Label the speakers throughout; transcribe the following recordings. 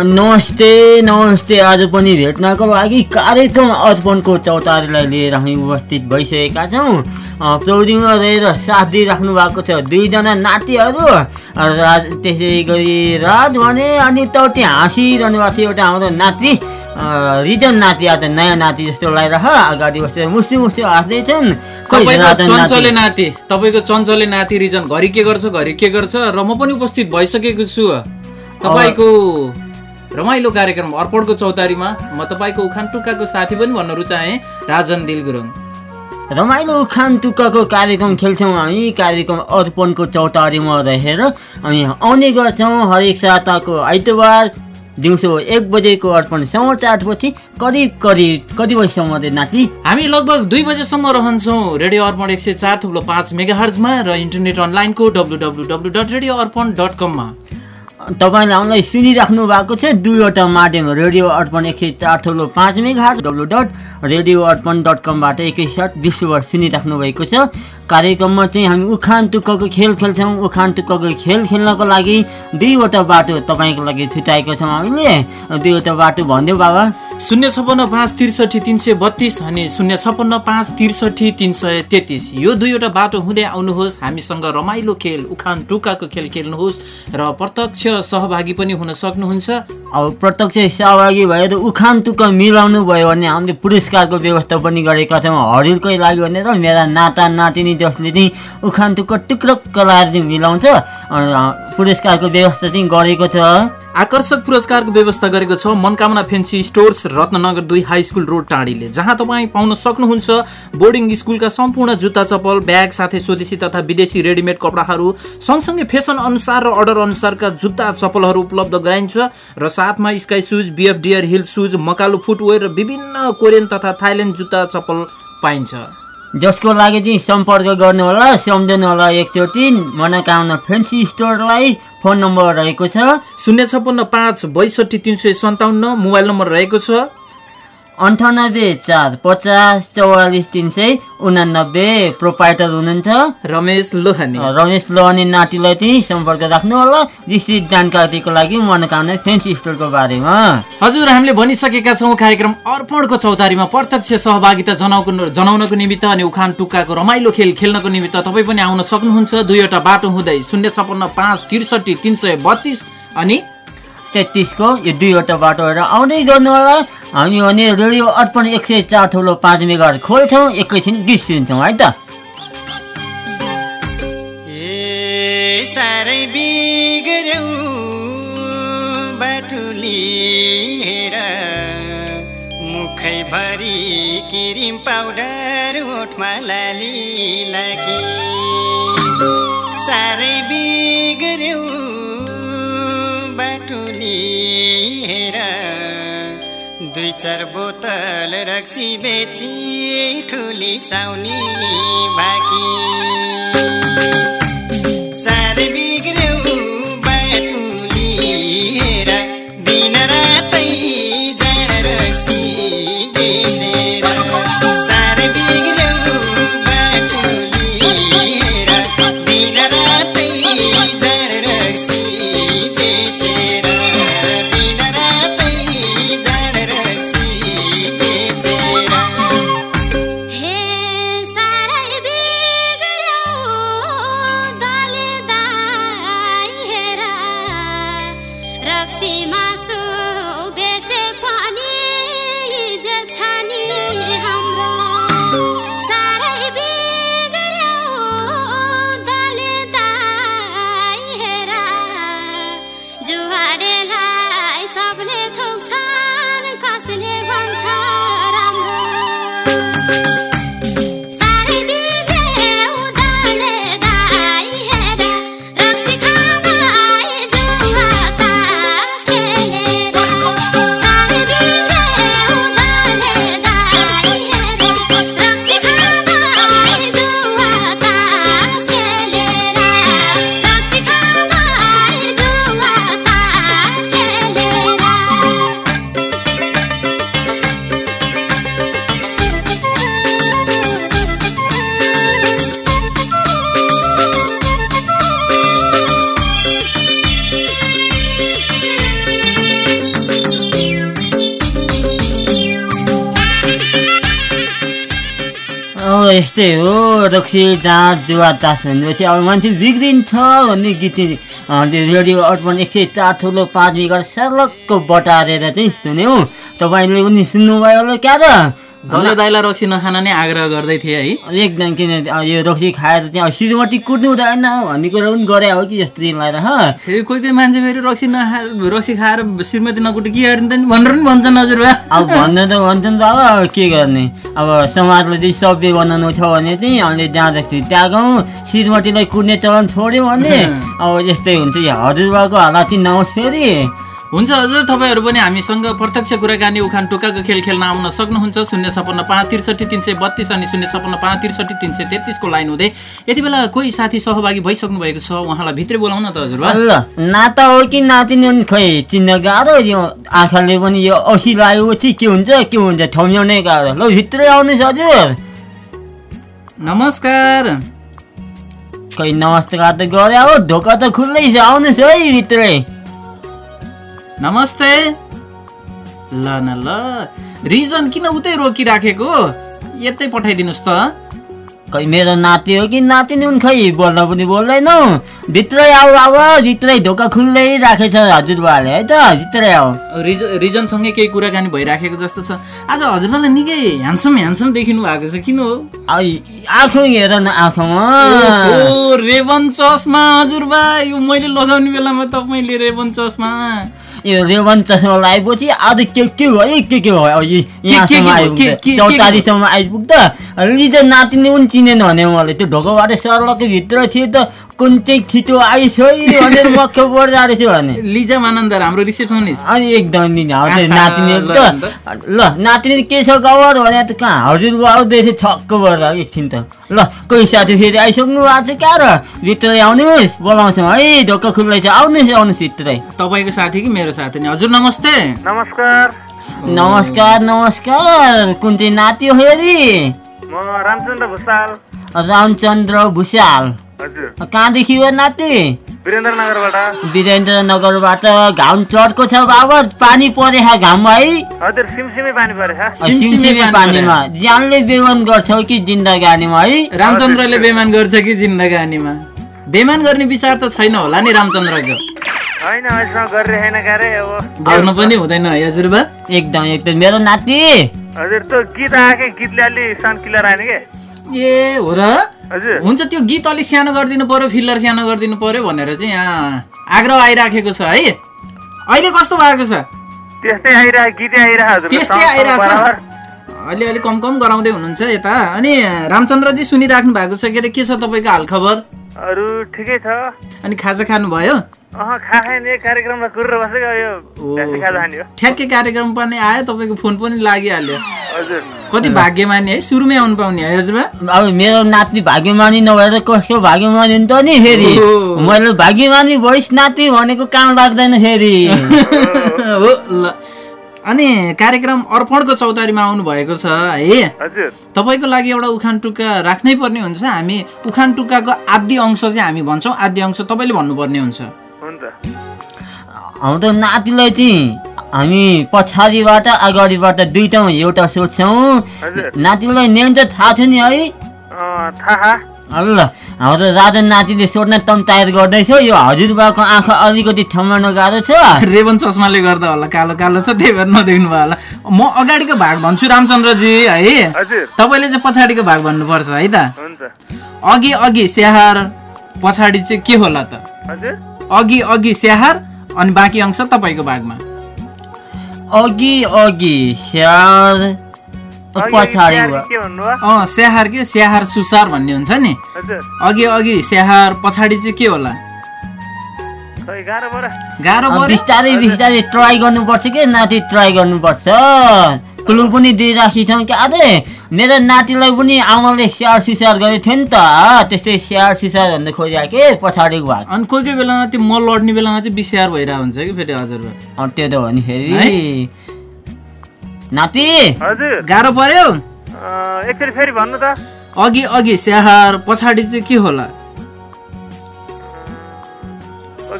Speaker 1: नमस्ते नमस्ते। आज पनि भेट्नको लागि कार्यक्रम अर्पणको चौतारीलाई लिएर हामी उपस्थित भइसकेका छौँ। प्रौढीमा रहेर साथ दिइराख्नु भएको छ दुईजना नातिहरू। राज त्यसै गरी राज भने अनि तौटी हाँसिरहनु भएको छ एउटा हाम्रो नाति। रिजन नाति आज नयाँ नाति जस्तो लगाइरह अगाडि बसेर मुस्ति मुस्ति हाँस्दैछन्।
Speaker 2: चञ्चले नाति तपाईँको चञ्चले नाति रिजन घरि के गर्छ घरि के गर्छ? र म पनि उपस्थित भइसकेको छु। तपाईँको रमाइलो कार्यक्रम अर्पणको चौतारीमा म तपाईँको उखान टुक्काको साथी पनि भन्न रुचाएँ राजन दिल गुरुङ
Speaker 1: रमाइलो उखान टुक्काको कार्यक्रम खेल्छौँ हामी। कार्यक्रम अर्पणको चौतारीमा रहेर हामी आउने गर्छौँ हरेक साताको आइतबार दिउँसो एक बजेको अर्पण समाचारपछि करिब करिब कति बजीसम्म नाति?
Speaker 2: हामी लगभग दुई बजेसम्म रहन्छौँ। रेडियो अर्पण एक सय चार थुप्रो पाँच मेगा हर्जमा र इन्टरनेट अनलाइनको W W W dot radio Arpan dot कममा।
Speaker 1: तपाईँले हामीलाई सुनिराख्नु भएको छ दुईवटा माध्यम रेडियो अर्पण एक सय चार ठुलो पाँच मेघाट W dot radio Arpan dot कमबाट एकैसाथ विश्वभर सुनिराख्नु भएको छ। कार्यक्रममा चाहिँ हामी उखान टुक्कको खेल खेल्छौँ। उखान टुक्कको खेल खेल्नको लागि दुईवटा बाटो तपाईँको लागि छुट्याएको छौँ हामीले। दुईवटा बाटो भनिदियो बाबा।
Speaker 2: शून्य छप्पन्न पाँच त्रिसठी तिन सय बत्तिस अनि शून्य छप्पन्न पाँच त्रिसठी तिन सय तेत्तिस। यो दुईवटा बाटो हुँदै आउनुहोस् हामीसँग रमाइलो खेल उखान टुक्काको खेल खेल्नुहोस् र प्रत्यक्ष सहभागी पनि हुन सक्नुहुन्छ।
Speaker 1: अब प्रत्यक्ष सहभागी भएर उखान टुक्का मिलाउनु भयो भने हामीले पुरस्कारको व्यवस्था पनि गरेका छौँ हरिलकै लागि भनेर मेरा नाता नातिनी जसले चाहिँ उखान टुक्का टुक्रक्क लगाएर मिलाउँछ। पुरस्कारको व्यवस्था चाहिँ गरेको छ।
Speaker 2: आकर्षक पुरस्कारको व्यवस्था गरेको छ मनकामना फेन्सी स्टोर्स रत्नगर दुई हाई स्कुल रोड टाँडीले जहाँ तपाईँ पाउन सक्नुहुन्छ बोर्डिङ स्कुलका सम्पूर्ण जुत्ता चप्पल ब्याग साथै स्वदेशी तथा विदेशी रेडिमेड कपडाहरू। सँगसँगै फेसन अनुसार र अर्डर अनुसारका जुत्ता चप्पलहरू उपलब्ध गराइन्छ र साथमा sky shoes BF deer hill shoes Makalu footwear र विभिन्न कोरियन तथा थाइल्यान्ड जुत्ता चप्पल पाइन्छ।
Speaker 1: जसको लागि चाहिँ सम्पर्क गर्नुहोला सम्झनु होला एकचोटि। मनोकामना फेन्सी स्टोरलाई फोन नम्बर रहेको छ।
Speaker 2: शून्य छप्पन्न पाँच बैसठी तिन सय सन्ताउन्न मोबाइल नम्बर रहेको छ।
Speaker 1: अन्ठानब्बे चार पचास चौवालिस तिन सय उनानब्बे। प्रोपाइटर हुनुहुन्छ?
Speaker 2: रमेश लोहानी।
Speaker 1: रमेश लोहानी नातिलाई चाहिँ सम्पर्क राख्नु होला विस्तृत जानकारीको लागि मनोकामना फेन्सी स्टोरको बारेमा।
Speaker 2: हजुर हामीले भनिसकेका छौँ कार्यक्रम अर्पणको चौतारीमा प्रत्यक्ष सहभागिता जनाउको जनाउनको निमित्त अनि उखान टुक्काको रमाइलो खेल खेल्नको निमित्त तपाईँ पनि आउन सक्नुहुन्छ। दुईवटा बाटो हुँदै शून्य छपन्न पाँच त्रिसठी तिन सय बत्तिस अनि
Speaker 1: तेत्तिसको यो दुईवटा बाटोहरू आउँदै गर्नु होला हामी भने रेडियो अर्पण एक सय चार ठुलो पाँच मेगा खोल्छौँ एकैछिन गीत सुन्छौँ है त।
Speaker 3: साह्रै बिग्रौ मुखैभरि क्रिम पाउडर ओठमा लाली लागी। साह्रै बिग्रौ हेर। दुई चार बोतल रक्सी बेची ठुली साउनी बाँकी। साह्रै हेर। दिन रातै जाँड रक्सी बेचेर
Speaker 1: यस्तै हो रक्सी जाँच जुवा तास भनेपछि अब मान्छे बिग्रिन्छ भन्ने गीत त्यो रेडियो अर्पण एक सय चार ठुलो पाँच मिगर सर्लक्क बटारेर चाहिँ सुन्यौँ। तपाईँले पनि सुन्नुभयो होला क्या त
Speaker 2: दले दाइलाई रक्सी नखान नै आग्रह गर्दै थिए है।
Speaker 1: एकदम किन यो रक्सी खाएर चाहिँ अब सिरुमटी कुद्नु हुँदैन भन्ने कुरा पनि गरे हो कि जस्तो दिन लाग्दा ह।
Speaker 2: फेरि कोही कोही मान्छे फेरि रक्सी नखाएर रक्सी खाएर श्रीमती नकुटी के गरिन्छ नि भनेर पनि भन्छन् हजुरबा।
Speaker 1: अब भन्नु त भन्छन् त अब के गर्ने? अब समाजले चाहिँ सभ्य बनाउनु छ भने चाहिँ अहिले जाँदाखेरि त्यागौँ श्रीमतीलाई कुद्ने चलन छोड्यो भने अब यस्तै हुन्छ। हजुरबाको हालत चाहिँ नहोस् फेरि।
Speaker 2: हुन्छ हजुर तपाईँहरू पनि हामीसँग प्रत्यक्ष कुराकानी उखान टुक्काको खेल खेल्न आउन सक्नुहुन्छ। शून्य छपन्न पाँच त्रिसठी तिन सय बत्तिस अनि शून्य छपन्न पाँच त्रिसठी तिन सय तेत्तिसको लाइन हुँदै यति बेला कोही साथी सहभागी भइसक्नु भएको छ? उहाँलाई भित्रै बोलाउन त हजुरबा
Speaker 1: ल नाता हो कि नातिनी हो नि खै चिन्न गाह्रो यो आँखाले पनि यो औसी लगाएपछि के हुन्छ के हुन्छ? ठम्याउनै गाह्रो। ल भित्रै आउनुहोस् हजुर।
Speaker 2: नमस्कार।
Speaker 1: खै नमस्कार त गरे हो ढोका त खुल्लै छ। आउनुहोस् है भित्रै।
Speaker 2: नमस्ते। ल न ल। रिजन किन उतै रोकिराखेको? यतै पठाइदिनुहोस् त।
Speaker 1: खै मेरो नाति हो कि नातिनी हुन् खै बोल्न पनि बोल्दैनौ। भित्रै आऊ अब भित्रै ढोका खुल्लै राखेछ हजुरबाले है त? भित्रै आऊ।
Speaker 2: रिज रिजनसँगै केही कुराकानी भइराखेको जस्तो छ। आज हजुरबालाई निकै ह्यान्डसम ह्यान्डसम देखिनु भएको छ। किन हो?
Speaker 1: आँखो हेर न आँखामा
Speaker 2: रेबन चस्मा हजुरबा यो मैले लगाउने बेलामा तपाईँले रेबन चस्मा।
Speaker 1: यो रेवन चस्मा लगाएपछि आज के के भयो के के भयो
Speaker 2: के-
Speaker 1: यहाँसम्म
Speaker 2: के-
Speaker 1: आइपुग्दा
Speaker 2: के- के-
Speaker 1: चौतारीसम्म आइपुग्दा रिजन नातिनी पनि चिनेन भने मैले त्यो ढोकाबाट सर्लको भित्र थियो त कुन चाहिँ छिटो आइछ है भनेर मक्ख पर्दा रहेछ भने
Speaker 2: लिजा मानन्दर हाम्रो रिसेप्सनिस्ट
Speaker 1: अनि एकदम हजुर नातिनी त ल नातिनी के छ खबर भने त कहाँ हजुर आउँदैछ छक्क पर्दा एकछिन त ल कोही साथी फेरि आइसक्नु भएको छ क्या र भित्रै आउनुहोस् बोलाउँछौँ है ढोका खुल्लै छ आउनुहोस् आउनुहोस् भित्रै
Speaker 2: तपाईँको साथी कि मेरो साथी नि हजुर नमस्ते।
Speaker 4: नमस्कार।
Speaker 1: नमस्कार नमस्कार। कुन चाहिँ नाति हो
Speaker 4: म रामचन्द्र भुसाल।
Speaker 1: रामचन्द्र भुषाल
Speaker 4: हजुर।
Speaker 1: कहाँदेखि हो नाति?
Speaker 4: वीरेन्द्रनगरबाट।
Speaker 1: वीरेन्द्रनगरबाट घाम चर्को छ बाबा पानी परे घाममा है?
Speaker 4: हजुर सिमसिमे पानी परेछ।
Speaker 2: सिमसिमे
Speaker 1: सिमसिमे
Speaker 2: पानी
Speaker 1: पानीमा ज्यानले बेवन गर्छौ कि जिन्दगानीमा है?
Speaker 2: रामचन्द्रले बेमान गर्छ कि जिन्दगानीमा? बेमान गर्ने विचार त छैन होला नि रामचन्द्रको। गर्नु पनि हुँदैन हजुरबा।
Speaker 1: एकदम एकदम मेरो नाति।
Speaker 4: हजुर त्यो गीत आएकै गीतले अलि साउन्ड किलर आएन के?
Speaker 2: ए हो र? हुन्छ त्यो गीत अलिक सानो गरिदिनु पर्यो फिल्लर सानो गरिदिनु पर्यो भनेर चाहिँ यहाँ आग्रह आइराखेको छ है? अहिले कस्तो भएको छ?
Speaker 4: त्यस्तै आइरह गीतै आइरह हजुर।
Speaker 2: त्यस्तै आइरहेछ अलि अलि कम कम गराउँदै हुनुहुन्छ यता। अनि रामचन्द्रजी सुनिराख्नु भएको छ के अरे? के छ तपाईँको हालखबर?
Speaker 4: अरू ठिकै छ।
Speaker 2: अनि खाजा खानुभयो? ठ्याक्कै कार्यक्रम पनि आयो तपाईँको फोन पनि लागिहाल्यो।
Speaker 4: हजुर।
Speaker 2: कति भाग्यमानी है सुरुमै आउनु पाउने है हजुरबा?
Speaker 1: अब मेरो नाति भाग्यमानी नभएर कसको भाग्यमानी नि त नि फेरि। मैले भाग्यमानी भइस नाति भनेको काम लाग्दैन फेरि।
Speaker 2: हो ल। अनि कार्यक्रम अर्पणको चौतारीमा आउनु भएको छ है?
Speaker 4: हजुर।
Speaker 2: तपाईँको लागि एउटा उखान टुक्का राख्नै पर्ने हुन्छ। हामी उखान टुक्काको आदि अंश चाहिँ हामी भन्छौँ। आदि अंश तपाईँले भन्नुपर्ने हुन्छ।
Speaker 1: हाम्रो नातिलाई चाहिँ हामी पछाडिबाट अगाडिबाट दुइटा एउटा सोध्छौँ।
Speaker 4: हजुर।
Speaker 1: नातिलाई नेम त थाहा छ नि है?
Speaker 4: अँ, थाहा।
Speaker 1: ल हाम्रो राजन नातिले सोध्न तम तयार गर्दैछ यो हजुरबाको आँखा अलिकति ठम्माउन गाह्रो छ।
Speaker 2: रेबन चस्माले गर्दा होला कालो कालो छ त्यही भएर नदेख्नु भयो होला। म अगाडिको भाग भन्छु रामचन्द्रजी है?
Speaker 4: हजुर।
Speaker 2: तपाईँले चाहिँ पछाडिको भाग भन्नुपर्छ है त?
Speaker 4: हुन्छ।
Speaker 2: अघि अघि स्याहार पछाडि चाहिँ के होला त?
Speaker 4: हजुर।
Speaker 2: अघि अघि स्याहार अनि बाँकी अंश तपाईँको भागमा।
Speaker 1: अघि अघि स्याहार
Speaker 2: अँ स्याहार के? स्याहार सुसार भन्ने हुन्छ नि। अघि अघि स्याहार पछाडि चाहिँ के होला?
Speaker 1: बिस्तारै बिस्तारै ट्राई गर्नुपर्छ कि? नाति ट्राई गर्नुपर्छ। क्लु पनि दिइराखेको छौँ क्या। अरे मेरो नातिलाई पनि आमाले स्याहार सुसार गरेको थियो नि त। त्यस्तै स्याहार सुसार भन्दै खोजिरहेको के? पछाडिको भाग
Speaker 2: अनि कोही कोही बेलामा त्यो मल लड्ने बेलामा चाहिँ बिस्याहार भइरहेको हुन्छ कि फेरि हजुर
Speaker 1: अँ, त्यो त हो नि फेरि। नाति
Speaker 4: हजुर।
Speaker 2: गाह्रो पर्यो?
Speaker 4: अँ, एकचोटि फेरि भन्नु त।
Speaker 2: अघि अघि स्याहार पछाडि चाहिँ के होला?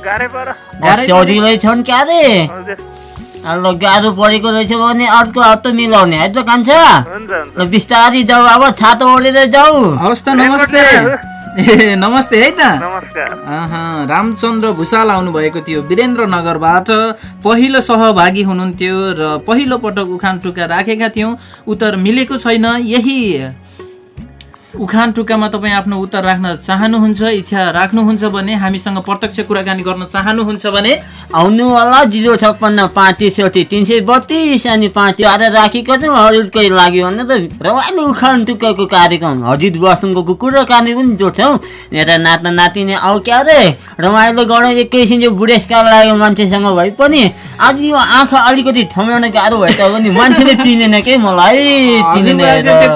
Speaker 4: गाह्रै पऱ्यो
Speaker 2: गाह्रै
Speaker 1: सजिलै छन् क्या
Speaker 4: हजुर।
Speaker 1: ल गाह्रो परेको रहेछ भने अर्को हप्ता मिलाउने है त कान्छ
Speaker 4: हुन्छ हुन्छ।
Speaker 1: ल बिस्तारी जाऊ अब छातो ओढेर जाऊ।
Speaker 2: हवस् त नमस्ते। ए नमस्ते है त? रामचन्द्र भूषाल आउनुभएको थियो। वीरेन्द्रनगरबाट पहिलो सहभागी हुनुहुन्थ्यो र पहिलो पटक उखान टुक्का राखेका थियौँ। उत्तर मिलेको छैन। यही उखान टुक्कामा तपाईँ आफ्नो उत्तर राख्न चाहनुहुन्छ इच्छा राख्नुहुन्छ भने हामीसँग प्रत्यक्ष कुराकानी गर्न चाहनुहुन्छ भने
Speaker 1: आउनु होला जिरो छप्पन्न पाँच त्रिसठी तिन सय बत्तिस अनि पाँच बाह्र राखेको छौँ हजुरकै लागि भने त रमाइलो उखान टुक्काको कार्यक्रम। हजुर बसुङको कुराकानी पनि जोड्छौँ। यता नाता नातिनी आउ क्या रे? रमाइलो गरौँ एकैछिन यो बुढेसकाल लागेको मान्छेसँग भए पनि आज यो आँखा अलिकति थम्याउन गाह्रो भए तापनि मान्छेले चिनेन के मलाई।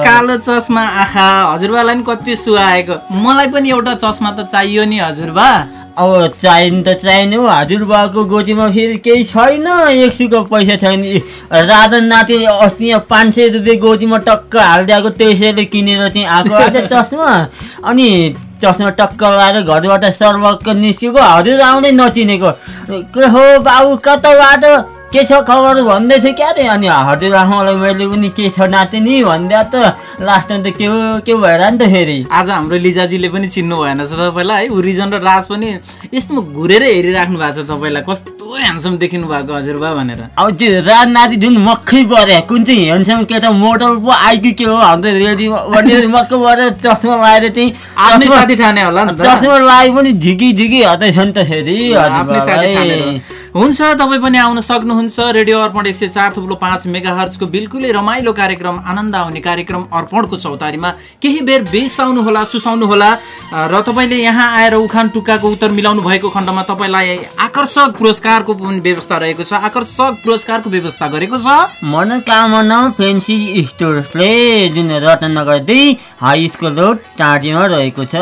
Speaker 2: कालो चस्मा आँखा हजुरबालाई नि कति सुहाएको। मलाई पनि एउटा चस्मा त चाहियो नि हजुरबा।
Speaker 1: अब चाहिनु त चाहिने हो। हजुरबाको गोजीमा फेरि केही छैन। एक सुको पैसा छैन। राजन नाति अस्ति यहाँ पाँच सय रुपियाँ गोजीमा टक्क हालिदिएको त्यसैले किनेर चाहिँ आएको आज चस्मा। अनि चस्मा टक्क लगाएर घरबाट सर्वक्क निस्केको। हजुर आउँदै नचिनेको। के हो बाबु कताबाट? के छ खबर भन्दै थियो क्या रे अनि हजुर आमालाई मैले पनि के छ नातिनी भन्दा त लास्टमा त के हो के भएर नि त फेरि
Speaker 2: आज हाम्रो लिजाजीले पनि चिन्नु भएन छ तपाईँलाई है ऊ रिजन र राज पनि यस्तो घुरेर हेरिराख्नु भएको छ तपाईँलाई कस्तो ह्यान्डसम देखिनु भएको हजुरबा भनेर
Speaker 1: अब त्यो राज नाति जुन मक्खै पऱ्यो कुन चाहिँ हेन्डसम के त मोडल पो आइक्यू के हो हाम्रो रेडी मक्कै परेर चस्मा लगाएर चाहिँ
Speaker 2: आफ्नै साथी ठाने होला नि त
Speaker 1: चस्मा लगाए पनि झिकी झिकी हदैछ नि त फेरि
Speaker 2: हुन्छ तपाईँ पनि आउन सक्नुहुन्छ। रेडियो अर्पण एक सय चार थुप्रो पाँच मेगा हर्चको बिल्कुलै रमाइलो कार्यक्रम आनन्द आउने कार्यक्रम अर्पणको चौतारीमा। केही बेर बेसाउनु होला सुसाउनु होला। र तपाईँले यहाँ आएर उखान टुक्काको उत्तर मिलाउनु भएको खण्डमा तपाईँलाई आकर्षक पुरस्कारको पनि व्यवस्था रहेको छ आकर्षक पुरस्कारको व्यवस्था गरेको छ।
Speaker 1: मनोकामना फेन्सी स्टोर्सले जुन रत्नगर दुई हाई स्कुल रोड टाँटीमा रहेको छ।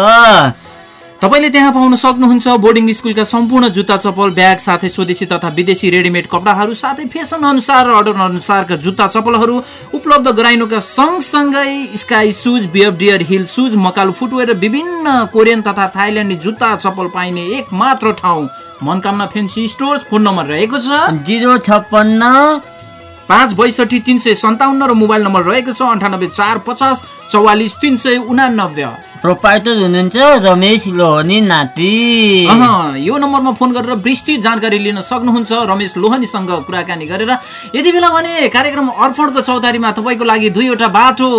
Speaker 2: तपाईँले त्यहाँ पाउन सक्नुहुन्छ बोर्डिङ स्कुलका सम्पूर्ण जुत्ता चप्पल ब्याग साथै स्वदेशी तथा विदेशी रेडिमेड कपडाहरू साथै फेसन अनुसार र अर्डर अनुसारका जुत्ता चप्पलहरू उपलब्ध गराइनुका सँगसँगै sky shoes बियब deer hill shoes Makalu footwear र विभिन्न कोरियन तथा थाइल्यान्डी जुत्ता चप्पल पाइने एक मात्र ठाउँ Manakamana fancy stores phone number रहेको छ।
Speaker 1: जिरो छप्पन्न
Speaker 2: पाँच बैसठी तिन सय सन्ताउन्न र मोबाइल नम्बर रहेको छ अन्ठानब्बे चार पचास चौवालिस तिन सय उनानब्बे।
Speaker 1: प्रोपाइटर हुनुहुन्छ रमेश लोहनी नाति।
Speaker 2: यो नम्बरमा फोन गरेर विस्तृत जानकारी लिन सक्नुहुन्छ रमेश लोहनीसँग कुराकानी गरेर। यति बेला भने कार्यक्रम अर्पणको चौतारीमा तपाईँको लागि दुईवटा बाटो।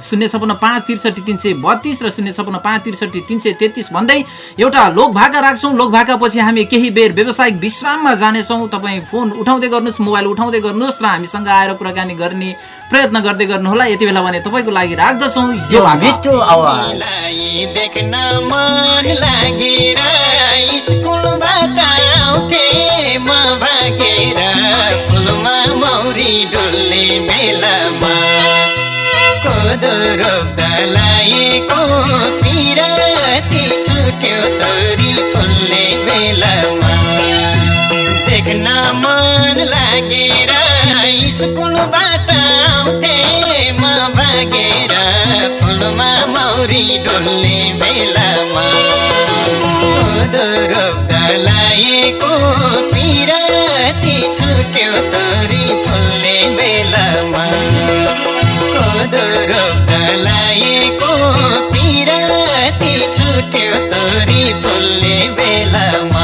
Speaker 2: शून्य छपन्न पाँच त्रिसठी तिन सय बत्तिस र शून्य छपन्न पाँच त्रिसठी तिन सय तेत्तिस भन्दै एउटा लोक भाका राख्छौँ। लोक भाका पछि हामी केही बेर व्यावसायिक विश्राममा जानेछौँ। तपाईँ फोन उठाउँदै गर्नुहोस् मोबाइल उठाउँदै गर्नुहोस् र हामीसँग आएर कुराकानी गर्ने प्रयत्न गर्दै गर्नुहोला यति बेला भने तपाईँको लागि राख्दछौँ। यो
Speaker 1: मिठो आवाज।
Speaker 5: देख्न मन लागेर स्कुलबाट आउँथे। म भागेर फुलमा मौरी डुल्ने बेलामा कोदो रोप्दा लागेको पिराती छुट्यो तोरी फुल्ने बेलामा देख्न मन लागेर स्कुलबाट आउँथे म भागेर फुलमा मौरी डुल्ने बेलामा रोप्दा लागेको पिराती छुट्यो तोरी फुल्ने बेलामा रोप्दा लागेको पिराती छुट्यो तोरी फुल्ने बेलामा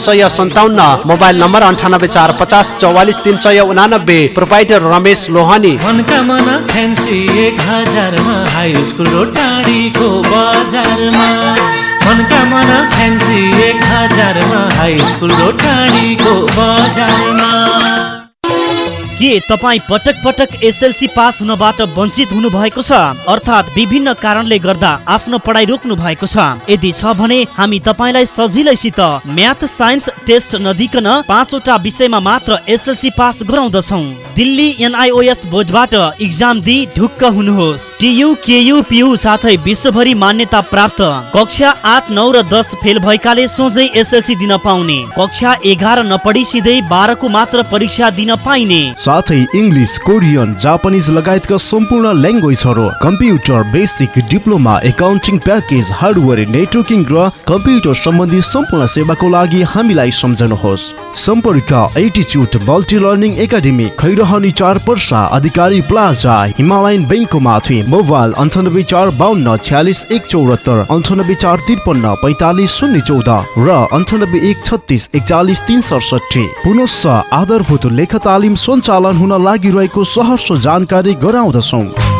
Speaker 6: सय सन्ताउन्न मोबाइल नम्बर अन्ठानब्बे चार पचास चौवालिस तिन सय उनानब्बे प्रोपाइटर रमेश लोहानी।
Speaker 7: मनका मना फ्यान्सी एक हजारमा हाई स्कुल र टाढीको बजारमा।
Speaker 8: के तपाईँ पटक पटक एसएलसी पास हुनबाट वञ्चित हुनु भएको छ? अर्थात् विभिन्न कारणले गर्दा आफ्नो पढाइ रोक्नु भएको छ। यदि छ भने हामी तपाईँलाई सजिलैसित म्याथ साइन्स टेस्ट नदिकन पाँचवटा विषयमा मात्र एसएलसी पास गराउँदछौ। दिल्ली एनआइओएस बोर्डबाट इक्जाम दिई ढुक्क हुनुहोस्। टियु केयु पियु साथै विश्वभरि मान्यता प्राप्त। कक्षा आठ नौ र दस फेल भएकाले सोझै एसएलसी दिन पाउने। कक्षा एघार नपढी सिधै बाह्रको मात्र परीक्षा दिन पाइने।
Speaker 9: साथै इङ्ग्लिस कोरियन जापानिज लगायतका सम्पूर्ण ल्याङ्ग्वेजहरू computer basic diploma accounting package hardware networking र कम्प्युटर सम्बन्धी सम्पूर्ण सेवाको लागि हामीलाई सम्झनुहोस्। सम्पर्क एटिच्युट मल्टी लर्निङ एकाडेमी खैरहनी चार पर्सा अधिकारी प्लाजा हिमालयन ब्याङ्कको माथि मोबाइल अन्ठानब्बे चार बाहन्न छ्यालिस एक चौरात्तर अन्ठानब्बे चार त्रिपन्न पैँतालिस शून्य चौध र अन्ठानब्बे एक छत्तिस एकचालिस तिन सडसठी पुनश्च आधारभूत लेख तालिम सञ्चालन हुन लागिरहेको सहर्ष जानकारी गराउँदछौँ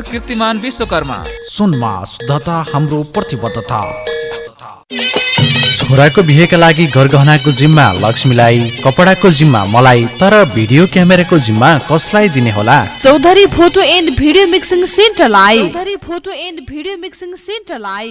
Speaker 10: कीर्तिमान विश्वकर्मा।
Speaker 6: सुनमा शुद्धता हाम्रो प्रतिबद्धता। छोराको बिहेका लागि गरगहनाको जिम्मा लक्ष्मीलाई कपडाको जिम्मा मलाई तर भिडियो क्यामेराको जिम्मा कसलाई दिने होला?
Speaker 11: Chaudhary photo and video mixing सेन्टरलाई। Chaudhary photo and video mixing सेन्टरलाई।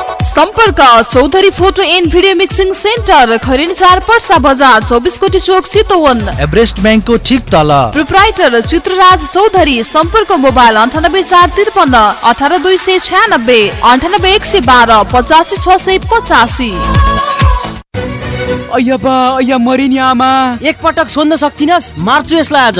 Speaker 11: सम्पर्क Chaudhary photo and video mixing centre खरिन चार पर्सा बजार चौबिस कोटी चोक चितवन।
Speaker 6: एभरेस्ट ब्याङ्कको ठिक तल।
Speaker 11: प्रोपराइटर चित्रराज चौधरी सम्पर्क मोबाइल अन्ठानब्बे चार त्रिपन्न अठार दुई सय छ्यानब्बे अन्ठानब्बे एक सय बाह्र पचासी छ सय पचासी।
Speaker 12: अय्या अय्या मरिनी आमा। एकपटक सोध्न सक्थिन मार्छु यसलाई आज।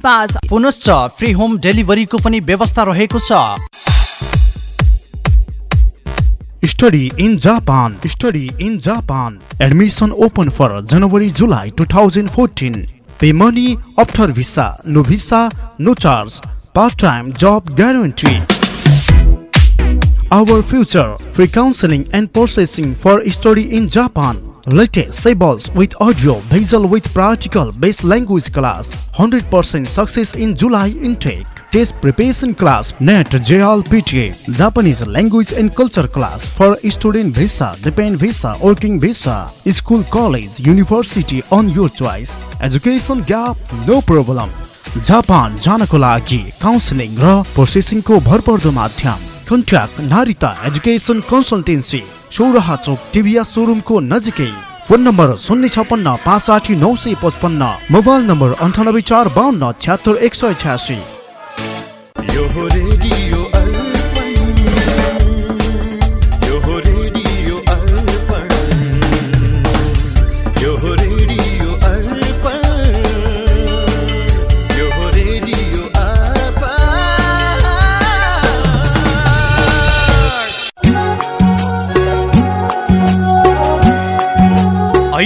Speaker 11: पाँच
Speaker 13: पुनश्च फ्री होम डेलिभरीको पनि व्यवस्था रहेको छ।
Speaker 9: Study in Japan study in Japan admission open for January July two thousand fourteen pay money after visa no visa no charge part time job guarantee our future free counselling and processing for study in Japan Latest Sables with audio, visual with practical based language class. 100% success in July intake. Test preparation class, NET, JL, PTA, Japanese language and culture class for student visa, depend visa, working visa, school, college, university on your choice. Education gap, no problem. Japan जानको लागि counselling र प्रोसेसिङको भरपर्दो माध्यम contact Narita education consultancy Sauraha Chowk टिभिया सोरुमको नजिकै phone number शून्य छपन्न पाँच साठी नौ सय पचपन्न मोबाइल नम्बर अन्ठानब्बे चार बाहन्न छ्यात्तर एक सय छ्यासी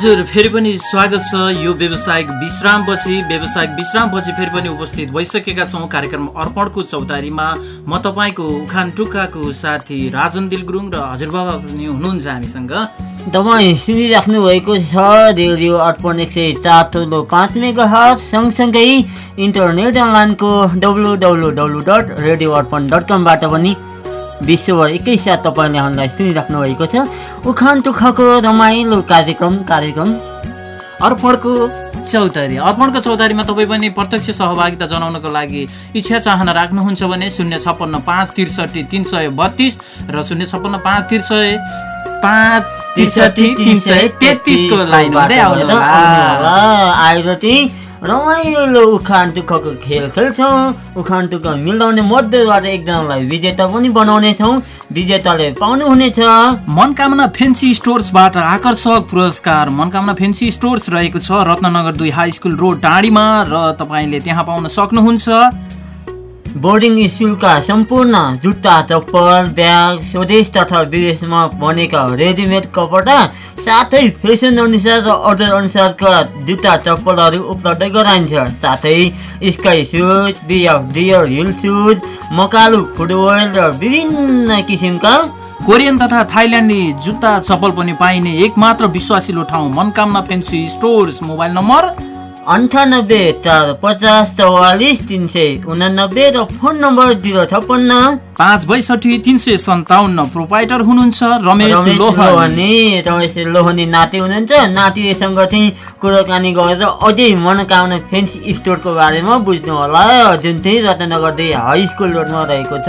Speaker 2: हजुर फेरि पनि स्वागत छ। यो व्यावसायिक विश्रामपछि व्यावसायिक विश्रामपछि फेरि पनि उपस्थित भइसकेका छौँ कार्यक्रम अर्पणको चौतारीमा। म तपाईँको उखान टुक्काको साथी राजन दिल गुरुङ र हजुरबाबा पनि हुनुहुन्छ हामीसँग।
Speaker 1: तपाईँ सुनिराख्नु भएको छ रेडियो अर्पण एक सय चार थोलो पाँच मेगा हट सँगसँगै इन्टरनेट अनलाइनको W W W dot radio Arpan dot कमबाट पनि विश्वभर एकैसाथ तपाईँले हामीलाई सुनिराख्नु भएको छ उखान टुक्खाको रमाइलो कार्यक्रम कार्यक्रम
Speaker 2: अर्पणको चौतारी अर्पणको चौतारीमा तपाईँ पनि प्रत्यक्ष सहभागिता जनाउनको लागि इच्छा चाहना राख्नुहुन्छ भने शून्य छप्पन्न पाँच त्रिसठी तिन सय बत्तिस र शून्य छप्पन्न पाँच त्रिसय पाँच त्रिसठी तिन सय तेत्तिसको लाइन।
Speaker 1: आएर चाहिँ रमाइलो उखान टुक्काको खेल खेल्छौँ। उखान टुक्का मिलाउने मध्येबाट एकजनालाई विजेता पनि बनाउनेछौँ। विजेताले पाउनुहुनेछ।
Speaker 2: मनकामना फेन्सी स्टोर्सबाट आकर्षक पुरस्कार। मनकामना फेन्सी स्टोर्स रहेको छ रत्ननगर दुई हाई स्कुल रोड टाढीमा र तपाईँले त्यहाँ पाउन सक्नुहुन्छ।
Speaker 1: बोर्डिङ स्कुलका सम्पूर्ण जुत्ता चप्पल ब्याग स्वदेश तथा विदेशमा बनेका रेडिमेड कपडा साथै फेसन अनुसार र अर्डर अनुसारका जुत्ता चप्पलहरू उपलब्ध गराइन्छ। साथै sky shoes BF deer hill shoes Makalu football र विभिन्न किसिमका
Speaker 2: कोरियन तथा थाइल्यान्डी जुत्ता चप्पल पनि पाइने एकमात्र विश्वासिलो ठाउँ Manakamana fancy stores mobile number
Speaker 1: अन्ठानब्बे चार पचास चौवालिस तिन सय उनानब्बे र फोन नम्बर जिरो छप्पन्न।
Speaker 2: पाँच बैसठी तिन सय सन्ताउन्न प्रोपाइटर हुनुहुन्छ रमेश लोहनी।
Speaker 1: रमेश लोहनी नाति हुनुहुन्छ। नातिसँग चाहिँ कुराकानी गरेर अझै मनोकामना फेन्सी स्टोरको बारेमा बुझ्नु होला। जुन चाहिँ रत्नगर दुई हाई स्कुल रोडमा रहेको छ।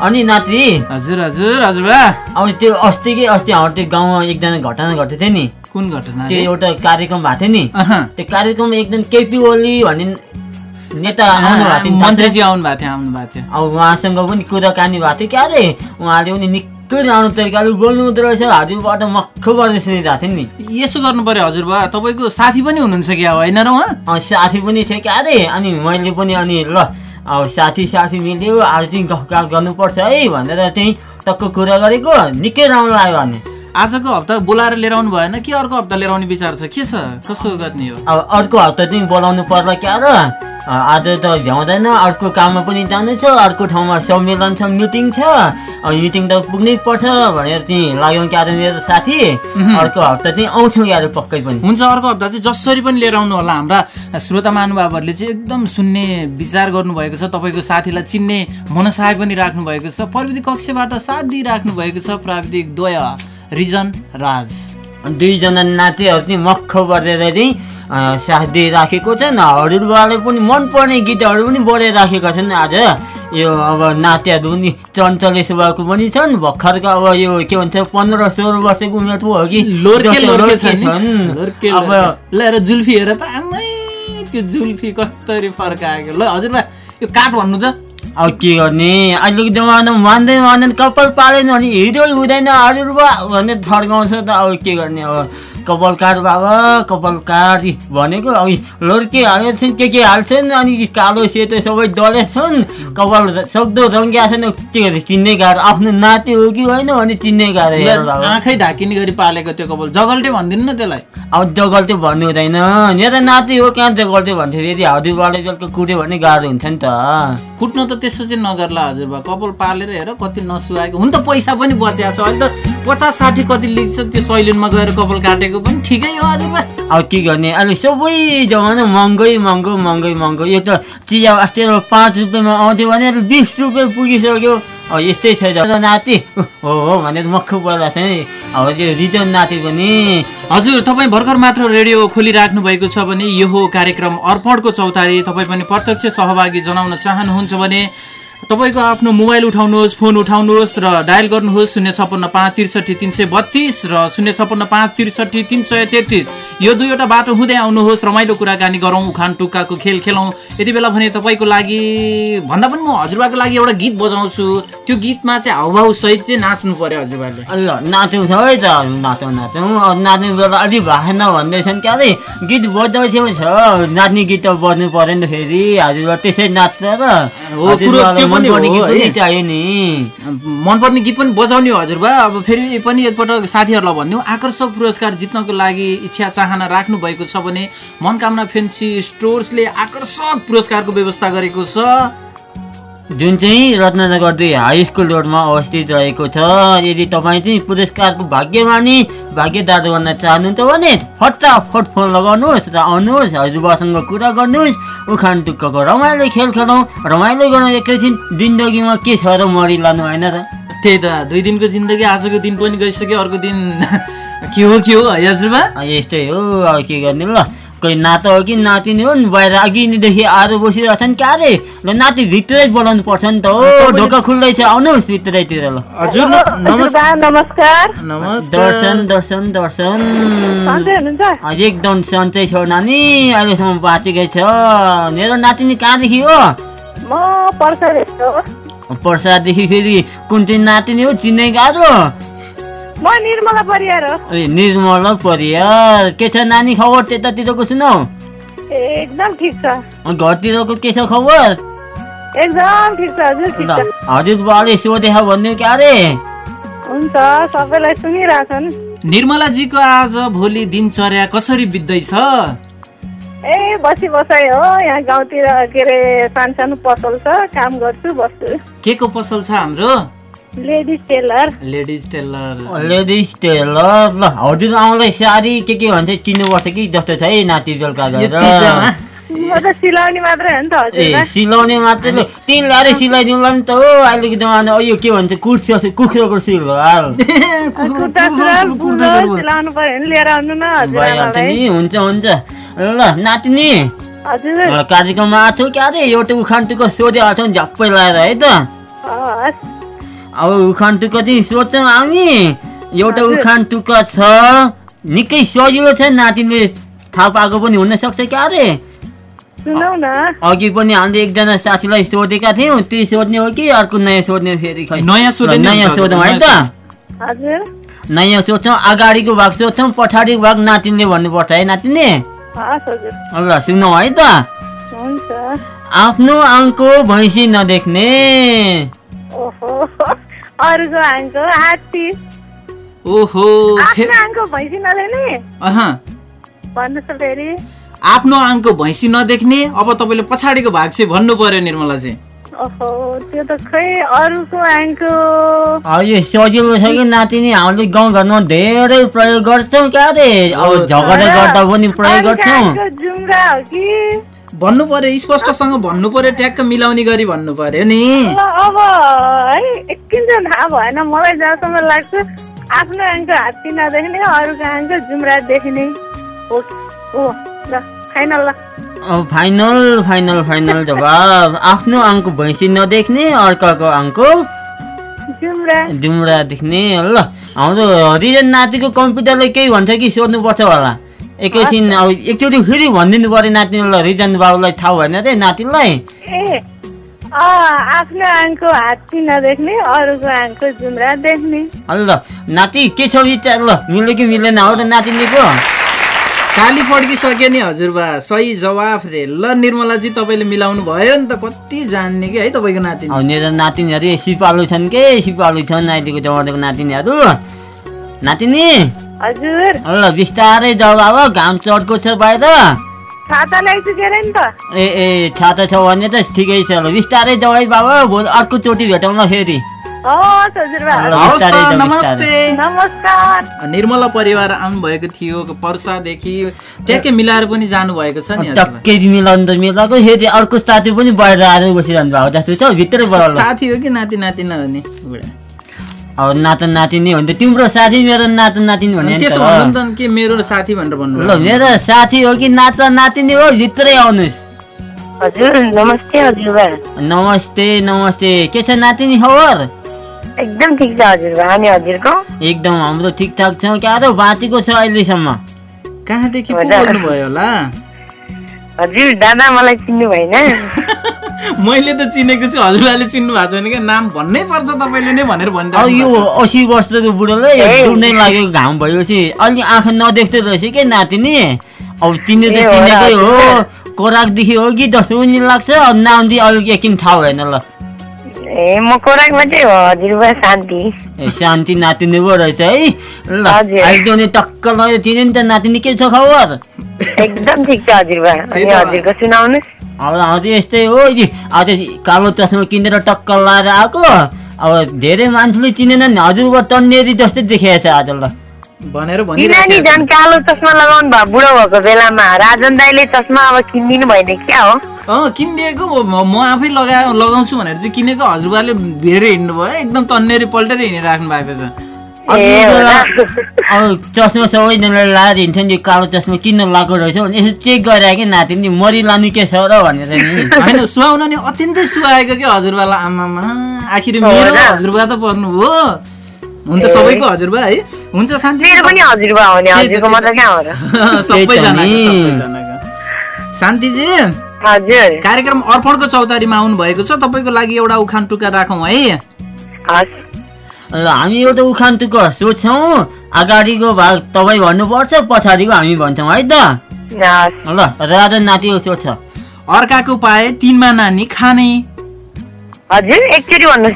Speaker 1: अनि नाति?
Speaker 2: हजुर हजुर हजुरबा।
Speaker 1: अब त्यो अस्तिकै अस्ति हाम्रो त्यो गाउँमा एकजना घटना घटेको थियो नि।
Speaker 2: कुन घटना
Speaker 1: त्यो? एउटा कार्यक्रम भएको थियो नि। त्यो कार्यक्रममा एकदम केपी ओली भन्ने नेता आउनु भएको थियो?
Speaker 2: मन्त्रीजी आउनु भएको थियो आउनु भएको थियो।
Speaker 1: अब उहाँसँग पनि कुराकानी भएको थियो। क्या अरे उहाँले पनि निकै राम्रो तरिकाले बोल्नु हुँदो रहेछ। हजुरबाट मक्ख गरेर सुनिरहेको थियो नि।
Speaker 2: यसो गर्नु पर्यो हजुरबा। तपाईँको साथी पनि हुनुहुन्छ क्या? होइन र उहाँ?
Speaker 1: साथी पनि थियो क्या अरे अनि मैले पनि अनि ल अब साथी साथी मिल्यो। आज चाहिँ गफगाफ गर्नुपर्छ है भनेर चाहिँ टक्क कुरा गरेको। निकै राम्रो लाग्यो भने।
Speaker 2: आजको हप्ता बोलाएर लिएर आउनु भएन कि अर्को हप्ता लिएर आउने विचार छ? के छ? कसो गर्ने हो?
Speaker 1: अब अर्को हप्ता चाहिँ बोलाउनु पर्ला क्या र? आज त भ्याउँदैन। अर्को काममा पनि जानु छ अर्को ठाउँमा सम्मेलन छ मिटिङ छ। मिटिङ त पुग्नै पर्छ भनेर चाहिँ लाग्यौँ क्या मेरो साथी। अर्को हप्ता चाहिँ आउँछौँ क्या अरे पक्कै पनि।
Speaker 2: हुन्छ अर्को हप्ता चाहिँ जसरी पनि लिएर आउनु होला। हाम्रा श्रोता महानुभावहरूले चाहिँ एकदम सुन्ने विचार गर्नुभएको छ तपाईँको साथीलाई चिन्ने मनसाय पनि राख्नु भएको छ प्रविधि कक्षबाट साथ दिइराख्नु भएको छ प्राविधिक द्वय। रिजन राज।
Speaker 1: दुईजना नातिहरू चाहिँ मक्ख बढेर चाहिँ साथ दिइराखेको छन्। हजुरबाले पनि मनपर्ने गीतहरू पनि बोलाइराखेका छन् आज। यो अब नातिहरू पनि चञ्चले स्वभावको पनि छन्। भर्खरका अब यो के भन्छ पन्ध्र सोह्र वर्षको उमेरको हो कि। अब।
Speaker 2: ल जुल्फी हेर त। आमै त्यो जुल्फी कस्तरी फर्काएको ल हजुरबा यो काठ भन्नु त
Speaker 1: अब के गर्ने अहिलेको जमानामा मान्दैन मान्दैन कपाल पालेन भने हिरो हुँदैन हजुरबा भनेर फर्काउँछ त अब के गर्ने अब कपाल काट बाबा कपाल काट भनेको अब लड्के हालेको छन् के के हाल्छन् अनि कालो सेतो सबै डलेछन् कपाल सक्दो रङ्गिया छैन के गर्छ चिन्ने गाह्रो आफ्नो नाति हो कि होइन भने चिन्ने गाह्रो
Speaker 2: आँखै ढाकिने गरी पालेको त्यो कपाल जगल्टे भनिदिनु न त्यसलाई
Speaker 1: अब जगल्टे भन्नु हुँदैन मेरो नाति हो कहाँ जगल्टे भन्छ यदि हजुरबाले बेलुका कुट्यो भने गाह्रो हुन्छ नि त
Speaker 2: कुट्नु त त्यसो चाहिँ नगर्ला हजुरबा कपाल पालेर हेर कति नसुहाएको। हुन त पैसा पनि बचिएको छ। अहिले त पचास साठी कति लिन्छ त्यो सैलुनमा गएर कपाल काटेको पनि ठिकै हो हजुरबा
Speaker 1: अब के गर्ने? अहिले सबै जमाना महँगै महँगो महँगै महँगो। यो त चिया अस्ति पाँच रुपियाँमा आउँथ्यो भने बिस रुपियाँ पुगिसक्यो। अब यस्तै छ नाति हो हो भनेर मक्ख पर्दा छ नि अब त्यो रिटर्न नाति पनि।
Speaker 2: हजुर तपाईँ भर्खर मात्र रेडियो खोलिराख्नु भएको छ भने यो हो कार्यक्रम अर्पणको चौतारी। तपाईँ पनि प्रत्यक्ष सहभागी जनाउन चाहनुहुन्छ भने तपाईँको आफ्नो मोबाइल उठाउनुहोस् फोन उठाउनुहोस् र डायल गर्नुहोस्। शून्य छप्पन्न पाँच त्रिसठी तिन सय बत्तिस र शून्य छप्पन्न पाँच त्रिसठी तिन सय तेत्तिस। यो दुईवटा बाटो हुँदै आउनुहोस् रमाइलो कुराकानी गरौँ उखान टुक्काको खेल खेलौँ। यति बेला भने तपाईँको लागि भन्दा पनि म हजुरबाको लागि एउटा गीत बजाउँछु। त्यो गीतमा चाहिँ हाउभाउ सहित चाहिँ नाच्नु पर्यो हजुरबाले।
Speaker 1: ल नाच्यौँ है त। नाचौँ नाचौँ अब नाच्ने बेला अलि भएन भन्दैछन् क्या अरे। गीत बजाउँछौ छ नाच्ने गीत त बज्नु पऱ्यो नि त फेरि। हजुरबा त्यसै नाच्छ र। नि।
Speaker 2: मनपर्ने गीत पनि बजाउने हो हजुरबा। अब फेरि पनि एकपटक साथीहरूलाई भनिदिउँ आकर्षक पुरस्कार जित्नको लागि इच्छा चाहना राख्नु भएको छ भने मनकामना फेन्सी स्टोर्सले आकर्षक पुरस्कारको व्यवस्था गरेको छ।
Speaker 1: जुन चाहिँ रत्नगर दुई हाई स्कुल रोडमा अवस्थित रहेको छ यदि तपाईँ चाहिँ पुरस्कारको भाग्यमानी भाग्यदार गर्न चाहनुहुन्छ भने फटाफट फोन लगाउनुहोस् र आउनुहोस् हजुरबासँग कुरा गर्नुहोस्। उखान टुक्काको रमाइलो खेल खेलौँ रमाइलो गरौँ। एकैछिन जिन्दगीमा के छ र मरिलानु होइन र
Speaker 2: त्यही त दुई दिनको जिन्दगी आजको दिन पनि गइसक्यो अर्को दिन के हो के हो हजुरबा
Speaker 1: यस्तै हो अब के गर्ने ल कोही नाता हो कि नातिनी हो नि बाहिर अघिदेखि आएर बसिरहेछन् क्या अरे ल नाति भित्रै बोलाउनु पर्छ नि त हो ढोका खुल्दै छ आउनुहोस् भित्रैतिर ल
Speaker 2: हजुर
Speaker 14: नमस्कार नमस्कार
Speaker 1: दर्शन दर्शन दर्शन एकदम सन्चै छ नानी अहिलेसम्म बाँचेकै छ मेरो नातिनी कहाँदेखि हो
Speaker 14: म पर्सा हो
Speaker 1: पर्सादेखि फेरि कुन चाहिँ नातिनी हो चिन्ने गाह्रो
Speaker 14: म निर्मला परियार हो।
Speaker 1: ए निर्मला परियार के छ नानी खबर त्यतातिरको सुनाउ?
Speaker 14: एकदम ठिक छ।
Speaker 1: घरतिरको के छ खबर?
Speaker 14: एकदम ठिक छ हजुर ठिक छ।
Speaker 1: हजुर बाले सोधे भन्ने क्या अरे?
Speaker 14: हुन्छ सबैलाई सुनिरहेछन्
Speaker 2: निर्मलाजीको आज भोलि दिनचर्या कसरी बित्दैछ?
Speaker 14: ए बसी बसाइ हो यहाँ गाउँतिर के अरे सानो सानो पसल छ काम गर्छु बस्छु।
Speaker 2: के को पसल छ हाम्रो?
Speaker 14: Ladies tailor
Speaker 2: ladies tailor
Speaker 1: ladies tailor ल हजुर आउँदै साडी के के भन्छ किन्नुपर्छ कि? जस्तो छ है नाति बेलुका गएर।
Speaker 14: म त सिलाउने मात्रै हो नि त
Speaker 1: ए
Speaker 14: हजुर
Speaker 1: सिलाउने मात्रै ल। तिन ल्याएर सिलाइदिउँला नि त हो। अहिलेको जमाना यो के भन्छ कुर्सी कुखुराको सिलवार
Speaker 14: लिएर न
Speaker 1: भइहाल्छ नि
Speaker 14: हजुर
Speaker 1: हुन्छ हुन्छ। ल नातिनी। कार्यक्रममा आएको छौ क्या अरे एउटा उखान टुक्को सोधिहाल्छौँ झप्पै लगाएर है त। अब उखान टुक्का चाहिँ सोध्छौँ हामी। एउटा उखान टुक्का छ निकै सजिलो छ नातिले थाहा पाएको पनि हुनसक्छ क्या अरे? अघि पनि हामीले एकजना साथीलाई सोधेका थियौँ त्यही सोध्ने हो कि अर्को नयाँ सोध्ने फेरि खै?
Speaker 2: नयाँ सोधे
Speaker 1: नयाँ है त।
Speaker 14: हजुर।
Speaker 1: नयाँ सोध्छौँ अगाडिको भाग सोध्छौँ पछाडिको भाग नातिनले भन्नुपर्छ है नातिनी? ल सुनौ है त। आफ्नो आङको भैँसी नदेख्ने।
Speaker 14: ओहो। अरूको आङको हात्ती।
Speaker 2: ओहो
Speaker 14: आफ्नो आङको भैँसी नदेख्ने
Speaker 2: अहँ,
Speaker 14: भन्नुहोस् त फेरि।
Speaker 2: आफ्नो आङको भैँसी नदेख्ने अब तपाईँले पछाडिको भाग चाहिँ भन्नु पर्यो निर्मला चाहिँ।
Speaker 14: ओहो त्यो त खै अरूको आङको
Speaker 1: यो सजिलो छ कि नातिनी हामीले गाउँघरमा धेरै प्रयोग गर्छौँ क्या अरे अब झगडा गर्दा पनि प्रयोग गर्छौँ।
Speaker 14: जुम्रा हो कि।
Speaker 2: भन्नु पर्यो स्पष्टसँग भन्नु पर्यो ट्याक्क मिलाउने गरी भन्नु पर्यो नि
Speaker 14: अब है एकछिन चाहिँ थाहा भएन मलाई जहाँसम्म लाग्छ आफ्नो आङको हात्ती नदेख्ने अरूको आङको जुम्रा देख्ने हो हो ल फाइनल ल।
Speaker 1: अब फाइनल फाइनल फाइनल जवाब। आफ्नो आङको भैँसी नदेख्ने अर्काको आङको
Speaker 14: जुम्रा
Speaker 1: जुम्रा देख्ने ल हाम्रो रिजन नातिको कम्प्युटरले केही भन्छ कि सोध्नुपर्छ होला। एकैछिन अब एकचोटि फेरि भनिदिनु पर्यो नातिनीलाई रिजन बाबुलाई थाहा भएन रे नातिनीलाई।
Speaker 14: ए आफ्नो आङको हात्ती नदेख्ने अरूको आङको जुम्रा देख्ने।
Speaker 1: ल नाति के छ विचार ल मिल्यो कि मिलेन हो त नातिनीको।
Speaker 2: काली फड्किसक्यो नि हजुरबा सही जवाफ रे ल निर्मलाजी तपाईँले मिलाउनु भयो नि त कति जान्ने कि है तपाईँको नाति
Speaker 1: अब मेरो नातिनीहरू सिपालु छन् के? सिपालु छन् अहिलेको जमानाको नातिनीहरू। नातिनी
Speaker 14: हजुर।
Speaker 1: ल बिस्तारै जाऊ अब घाम चर्को छ बाहिर
Speaker 14: छाता नि त?
Speaker 1: ए ए छाता छ भने त ठिकै छ ल बिस्तारै जाऊ है बाबा भोलि फेरि।
Speaker 2: त,
Speaker 1: बिस्तारै जाऊ,
Speaker 2: नमस्ते।
Speaker 14: नमस्कार।
Speaker 2: निर्मला परिवार आउनुभएको थियो पर्सादेखि ट्याक्कै मिलाएर पनि जानुभएको छ नि।
Speaker 1: टक्कै मिलाउनु त मिलाएको फेरि अर्को साथी पनि बाहिर आएर बसिरहनु भएको जस्तो छ भित्रै
Speaker 2: साथी हो कि नाति नाति हो नि? बुढा।
Speaker 1: अब नाता नातिनी हो नि त तिम्रो साथी मेरो नाता नातिनी भने
Speaker 2: त्यसो भन्नु नि त के मेरो साथी भनेर भन्नु
Speaker 1: ल मेरो साथी हो कि नाता नातिनी हो भित्रै आउनुहोस्।
Speaker 15: हजुर नमस्ते हजुरबा।
Speaker 1: नमस्ते नमस्ते। के छ नातिनी खबर?
Speaker 15: एकदम ठिक छ हजुरबा अनि हजुरको।
Speaker 1: एकदम हाम्रो ठिकठाक छ। क्या त बाँचेको छ अहिलेसम्म?
Speaker 2: कहाँदेखि को। बोल्नुभयो होला?
Speaker 15: हजुर दादा मलाई चिन्नु भएन
Speaker 2: मैले त चिनेको छु हजुरबाले चिन्नु भएको छैन क्या। नाम भन्नै पर्छ तपाईँले नै भनेर
Speaker 1: अब
Speaker 2: भनिदिनु
Speaker 1: यो असी वर्षको बुढोलाई। डुब्नै लागेको घाम भएपछि अलि आँखा नदेख्दो रहेछ के नातिनी। अब चिन्ने त चिनेकै हो। कोराकदेखि हो कि जस्तो पनि लाग्छ अब नाउँदी अलिक एकछिन थाहा भएन ल।
Speaker 15: ए म कोराकबाटै हो हजुरबा शान्ति।
Speaker 1: ए, शान्ति नातिनी पो रहेछ है। ल
Speaker 15: हजुर।
Speaker 1: अहिले त नि टक्क लगाएर चिने नि त नातिनी के छ खबर?
Speaker 15: एकदम ठिक छ हजुरबा। अनि हजुरको सुनाउनुहोस्।
Speaker 1: अब अब यस्तै हो कि आज कालो चस्मा किनेर टक्क लाएर आएको अब धेरै मान्छेले चिनेन नि हजुरको तन्नेरी जस्तै देखेको छ आज ल
Speaker 2: भनेर भनिरहेको
Speaker 15: झन् कालो चस्मा लगाउनु भयो बुढो भएको बेलामा राजन दाईले चस्मा अब किनिदिनु भएन क्या हो
Speaker 2: अँ किनिदिएको म म आफै लगा लगाउँछु भनेर चाहिँ किनेको हजुरबाले भेरेर हिँड्नु भयो एकदम तन्नेरी पल्टेर हिँडिराख्नु भएको छ
Speaker 1: चस्मा सबैजनाले लाएर हिँड्छ नि कालो चस्मा किन लगाएको रहेछ भने यसो चेक गरे कि नातिनी मरि लानु के छ र भनेर नि
Speaker 2: होइन सुहाउन नि अत्यन्तै सुहाएको क्या हजुरबालाई आमामा आखिर मेरो? हजुरबा त पर्नु हो हुन त। सबैको हजुरबा है हुन्छ शान्ति
Speaker 15: नि
Speaker 1: नि।
Speaker 2: शान्तिजी कार्यक्रम अर्पणको चौतारीमा आउनु भएको छ तपाईँको लागि एउटा उखान टुक्का राखौँ है
Speaker 1: ल हामी एउटा उखान टुक्क सोध्छौँ अगाडिको भाग तपाईँ भन्नुपर्छ पछाडिको हामी भन्छौँ है त? ल राजा नातिको सोध्छ
Speaker 2: अर्काको पाए तिनमा नानी खाने।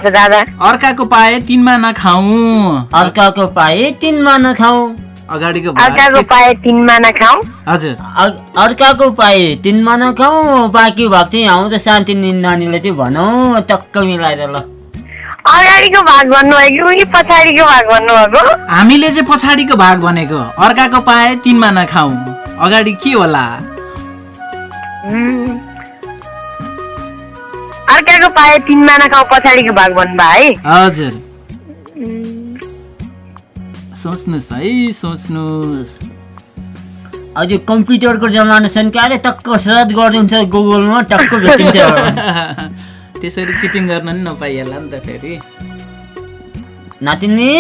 Speaker 15: त
Speaker 2: अर्काको पाए तिनमा नखाऊ।
Speaker 1: अर्काको पाए तिनमा नखाऊ।
Speaker 2: अगाडिको
Speaker 15: अर्काको पाए तिनमा नखाऊ।
Speaker 2: हजुर।
Speaker 1: अर- अर्काको पाए तिनमा नखाऊ। बाँकी भाग चाहिँ आउँछ शान्ति नानीले चाहिँ भनौँ टक्क मिलाएर ल।
Speaker 15: अगाडिको भाग भन्नुभएको कि पछाडिको भाग भन्नुभएको?
Speaker 2: हामीले चाहिँ पछाडिको भाग भनेको अर्काको पाए तिनमा नखाऊ। अगाडि के होला.
Speaker 15: अर्काको पाए तिनमा नखाऊ पछाडिको भाग भन्नुभयो है?
Speaker 2: हजुर। सोच्नुहोस् है सोच्नुहोस्।
Speaker 1: अझै कम्प्युटरको जमाना छ नि क्या? अरे टक्क सर्च गरिदिन्छ गुगलमा टक्क भेटिन्छ।
Speaker 2: त्यसरी चिटिङ गर्न नि नपाइएला नि त फेरि।
Speaker 1: नातिनी!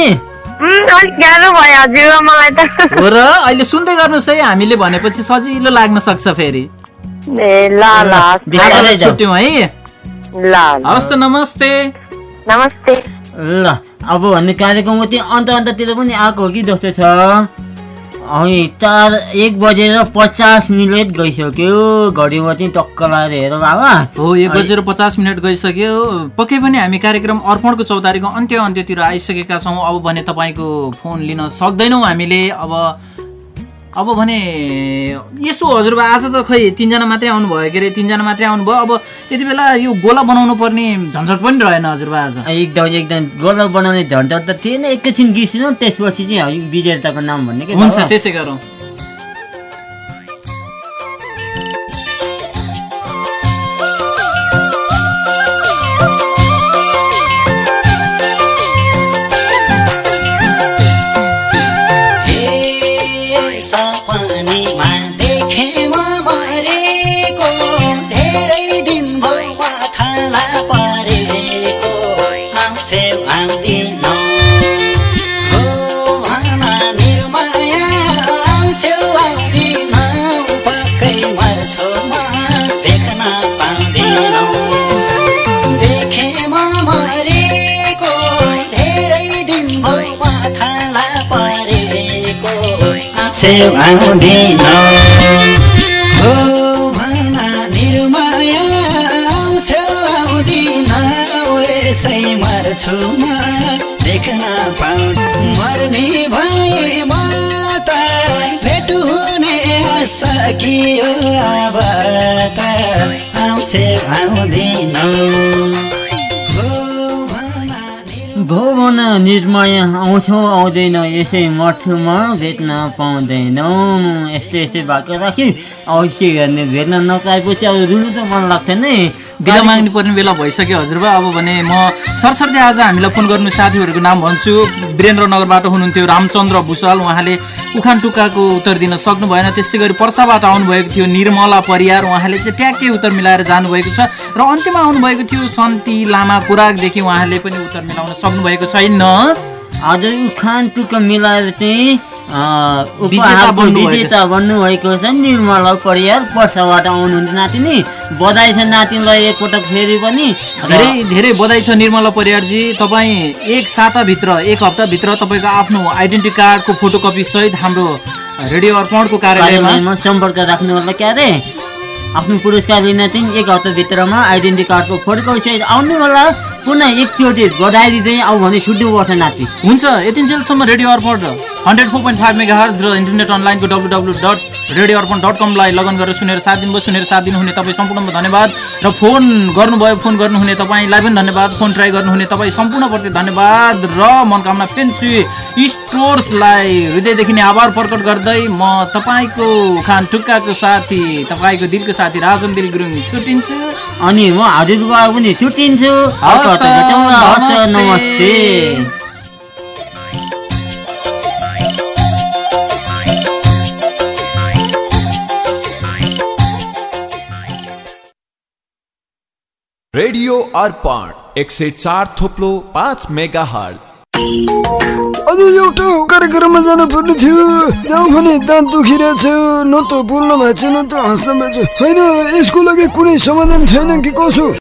Speaker 15: उम्, अलिक गाह्रो भयो हजुर मलाई त।
Speaker 2: हो र अहिले सुन्दै गर्नुहोस् है हामीले भनेपछि सजिलो लाग्न सक्छ फेरि।
Speaker 15: ए ल ल
Speaker 2: आजलाई छुट्यौँ है।
Speaker 15: ल
Speaker 2: हवस् त नमस्ते।
Speaker 15: नमस्ते।
Speaker 1: ल अब भन्ने कार्यक्रमको चाहिँ अन्त अन्ततिर पनि आएको हो कि जस्तो छ। अनि चार एक बजेर पचास मिनट गइसक्यो। घडीमा चाहिँ टक्क लगाएर हेर बाबा
Speaker 2: हो एक बजेर पचास मिनट गइसक्यो। पक्कै पनि हामी कार्यक्रम अर्पणको चौतारीको अन्त्य अन्त्यतिर आइसकेका छौँ। अब भने तपाईँको फोन लिन सक्दैनौँ हामीले। अब अब भने यसो हजुरबा आज त खै तिनजना मात्रै आउनुभयो। के अरे तिनजना मात्रै आउनुभयो। अब यति बेला यो गोला बनाउनु पर्ने झन्झट पनि रहेन हजुरबा आज।
Speaker 1: एकदम एकदम। गोला बनाउने झन्झट त थिएन। एकैछिन गिस्नु त्यसपछि चाहिँ विजेताको नाम भन्ने के
Speaker 2: हुन्छ त्यसै गरौँ।
Speaker 16: सपनीमा देखेमा आउँदिन हो भना निर्माया आउँदिन यसै मर्छु म देख्न पाउ। मर्ने भए म त भेट हुने सकियो त आउँछ आउँदिन
Speaker 1: भो भन निर्मय आउँछौ आउँदैन यसै मर्छु म भेट्न पाउँदैनौ। यस्तै यस्तै भएको राखी। अब के गर्ने भेट्न नपाएपछि अब रुनु त मन लाग्छ नै
Speaker 2: बिदा माग्नु पर्ने बेला भइसक्यो हजुरबा। अब भने म सरसर्ती आज हामीलाई फोन गर्नु साथीहरूको नाम भन्छु। वीरेन्द्रनगरबाट हुनुहुन्थ्यो रामचन्द्र भूषाल। उहाँले उखान टुक्काको उत्तर दिन सक्नु भएन त्यस्तै गरी पर्साबाट आउनुभएको थियो निर्मला परियार। उहाँले चाहिँ ट्याक्कै उत्तर मिलाएर जानुभएको छ र अन्त्यमा आउनुभएको थियो सन्ती लामा कुराकदेखि उहाँले पनि उत्तर मिलाउन सक्नुभएको छैन।
Speaker 1: हजुर उखान टुक्का मिलाएर चाहिँ
Speaker 2: विजेता बन्नुभएको
Speaker 1: छ निर्मला परियार। पर्साबाट आउनुहुन्छ नातिनी बधाई छ नातिनीलाई एकपटक फेरि पनि।
Speaker 2: धेरै धेरै बधाई छ निर्मला परियारजी। तपाईँ एक साताभित्र एक हप्ताभित्र तपाईँको आफ्नो आइडेन्टिटी कार्डको फोटोकपी सहित हाम्रो रेडियो अर्पणको कार्यालयमा
Speaker 1: सम्पर्क राख्नु होला क्या अरे आफ्नो पुरस्कार लिन चाहिँ एक हप्ताभित्रमा आइडेन्टिटी कार्डको फोटोको सहित आउनु होला पुनः एकचोटि बधाई दिँदै आऊ भने छुट्टु नाति।
Speaker 2: हुन्छ यतिन्जेलसम्म radio Arpan hundred four point five megahertz र इन्टरनेट अनलाइनको W W dot radio Arpan dot कमलाई लगन गरेर सुनेर साथ दिनुभयो सुनेर साथ दिनुहुने तपाईँ सम्पूर्णमा धन्यवाद र फोन गर्नुभयो फोन गर्नुहुने तपाईँलाई पनि धन्यवाद फोन ट्राई गर्नुहुने तपाईँ सम्पूर्णप्रति धन्यवाद र मनकामना फेन्सी स्टोर्सलाई हृदयदेखि नै आभार प्रकट गर्दै म तपाईँको खान टुक्काको साथी तपाईँको दिलको साथी राजन दिल गुरुङ छुट्टिन्छु
Speaker 1: अनि म हजुरबा पनि छुट्टिन्छु।
Speaker 2: नमस्ते।
Speaker 17: रेडियो अर्पण एक सय चार थोप्लो पाँच मेगा
Speaker 18: हजुर एउटा कार्यक्रममा जानु पर्ने थियो। जाउँ भने दाँत दुखिरहेछ न त बोल्न भएको छ न त हाँस्न भएको छ होइन यसको लागि कुनै समाधान छैन कि कसो?